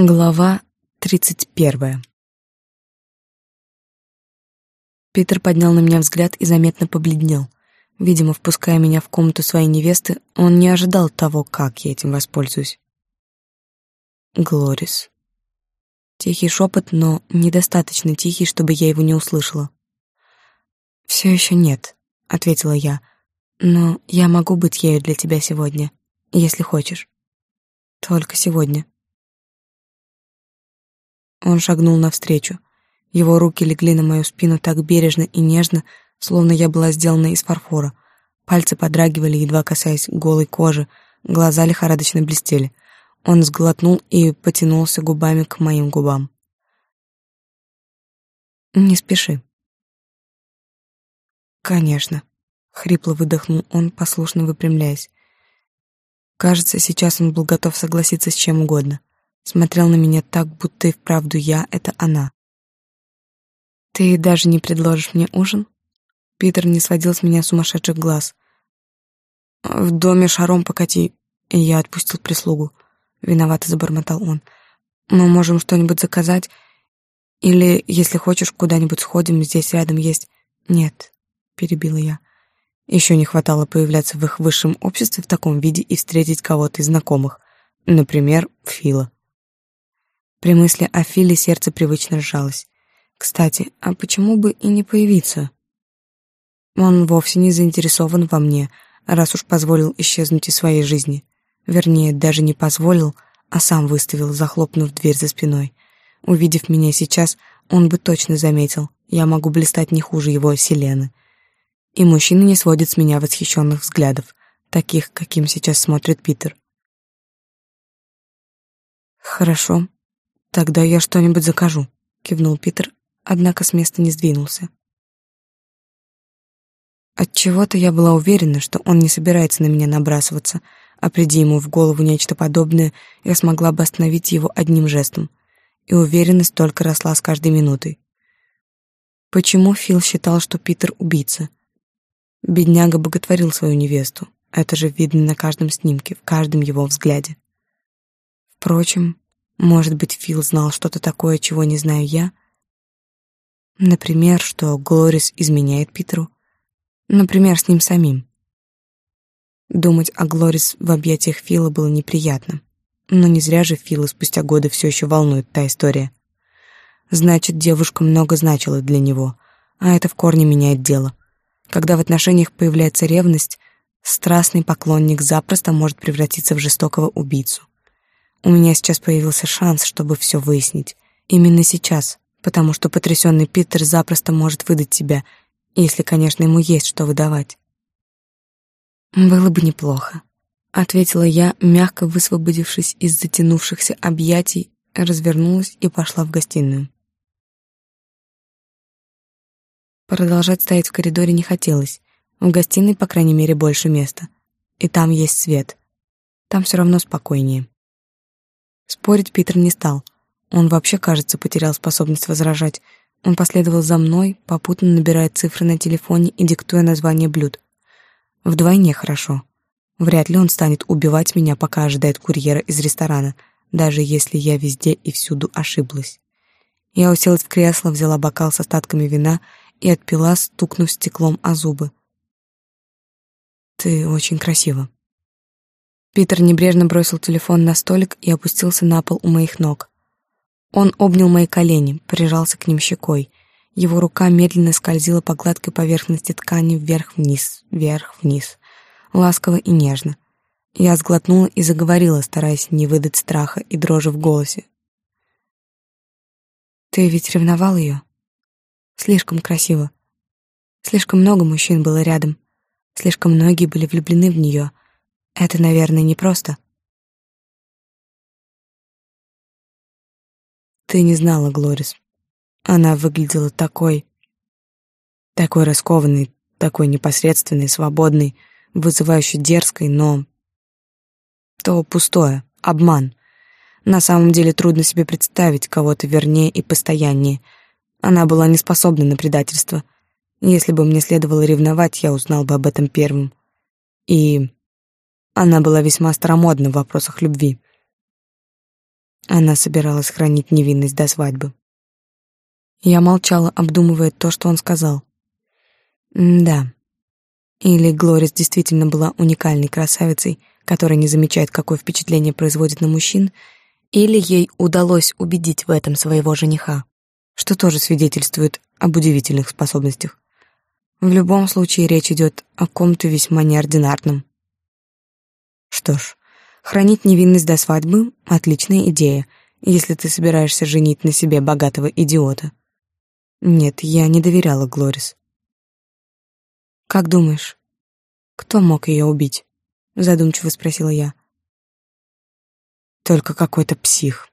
Глава тридцать первая Питер поднял на меня взгляд и заметно побледнел. Видимо, впуская меня в комнату своей невесты, он не ожидал того, как я этим воспользуюсь. Глорис. Тихий шепот, но недостаточно тихий, чтобы я его не услышала. «Все еще нет», — ответила я, — «но я могу быть ею для тебя сегодня, если хочешь. Только сегодня». Он шагнул навстречу. Его руки легли на мою спину так бережно и нежно, словно я была сделана из фарфора. Пальцы подрагивали, едва касаясь голой кожи, глаза лихорадочно блестели. Он сглотнул и потянулся губами к моим губам. «Не спеши». «Конечно», — хрипло выдохнул он, послушно выпрямляясь. Кажется, сейчас он был готов согласиться с чем угодно смотрел на меня так, будто и вправду я — это она. «Ты даже не предложишь мне ужин?» Питер не сводил с меня сумасшедших глаз. «В доме шаром покати», и я отпустил прислугу. Виновато забормотал он. «Мы можем что-нибудь заказать, или, если хочешь, куда-нибудь сходим, здесь рядом есть...» «Нет», — перебила я. Еще не хватало появляться в их высшем обществе в таком виде и встретить кого-то из знакомых. Например, Фила. При мысли о Филе сердце привычно сжалось. Кстати, а почему бы и не появиться? Он вовсе не заинтересован во мне, раз уж позволил исчезнуть из своей жизни. Вернее, даже не позволил, а сам выставил, захлопнув дверь за спиной. Увидев меня сейчас, он бы точно заметил, я могу блистать не хуже его Селены. И мужчина не сводит с меня восхищенных взглядов, таких, каким сейчас смотрит Питер. «Хорошо», «Тогда я что-нибудь закажу», — кивнул Питер, однако с места не сдвинулся. Отчего-то я была уверена, что он не собирается на меня набрасываться, а приди ему в голову нечто подобное, я смогла бы остановить его одним жестом. И уверенность только росла с каждой минутой. Почему Фил считал, что Питер убийца? Бедняга боготворил свою невесту. Это же видно на каждом снимке, в каждом его взгляде. Впрочем, может быть, Фил знал что-то такое, чего не знаю я? Например, что Глорис изменяет Питеру. Например, с ним самим. Думать о Глорис в объятиях Фила было неприятно. Но не зря же Фила спустя годы все еще волнует та история. Значит, девушка много значила для него, а это в корне меняет дело. Когда в отношениях появляется ревность, страстный поклонник запросто может превратиться в жестокого убийцу. У меня сейчас появился шанс, чтобы все выяснить. Именно сейчас, потому что потрясенный Питер запросто может выдать тебя, если, конечно, ему есть что выдавать. «Было бы неплохо», — ответила я, мягко высвободившись из затянувшихся объятий, развернулась и пошла в гостиную. Продолжать стоять в коридоре не хотелось. В гостиной, по крайней мере, больше места. И там есть свет. Там все равно спокойнее. Спорить Питер не стал. Он вообще, кажется, потерял способность возражать. Он последовал за мной, попутно набирая цифры на телефоне и диктуя название блюд. Вдвойне хорошо. Вряд ли он станет убивать меня, пока ожидает курьера из ресторана, даже если я везде и всюду ошиблась. Я уселась в кресло, взяла бокал с остатками вина и отпила, стукнув стеклом о зубы. «Ты очень красива», Питер небрежно бросил телефон на столик и опустился на пол у моих ног. Он обнял мои колени, прижался к ним щекой. Его рука медленно скользила по гладкой поверхности ткани вверх-вниз, вверх-вниз, ласково и нежно. Я сглотнула и заговорила, стараясь не выдать страха и дрожи в голосе. «Ты ведь ревновал ее? Слишком красиво. Слишком много мужчин было рядом. Слишком многие были влюблены в нее, это, наверное, непросто. Ты не знала Глорис. Она выглядела такой... Такой раскованной, такой непосредственной, свободной, вызывающей дерзкой, но... То пустое, обман. На самом деле трудно себе представить кого-то вернее и постояннее. Она была не способна на предательство. Если бы мне следовало ревновать, я узнал бы об этом первым. И она была весьма старомодна в вопросах любви. Она собиралась хранить невинность до свадьбы. Я молчала, обдумывая то, что он сказал. Да. Или Глорис действительно была уникальной красавицей, которая не замечает, какое впечатление производит на мужчин, или ей удалось убедить в этом своего жениха, что тоже свидетельствует об удивительных способностях. В любом случае речь идет о ком-то весьма неординарном. Что ж, хранить невинность до свадьбы — отличная идея, если ты собираешься женить на себе богатого идиота. Нет, я не доверяла Глорис. «Как думаешь, кто мог ее убить?» — задумчиво спросила я. Только какой-то псих.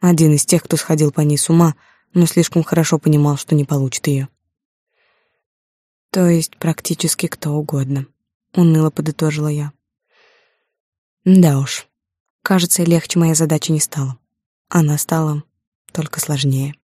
Один из тех, кто сходил по ней с ума, но слишком хорошо понимал, что не получит ее. То есть практически кто угодно, уныло подытожила я. Да уж. Кажется, легче моя задача не стала. Она стала только сложнее.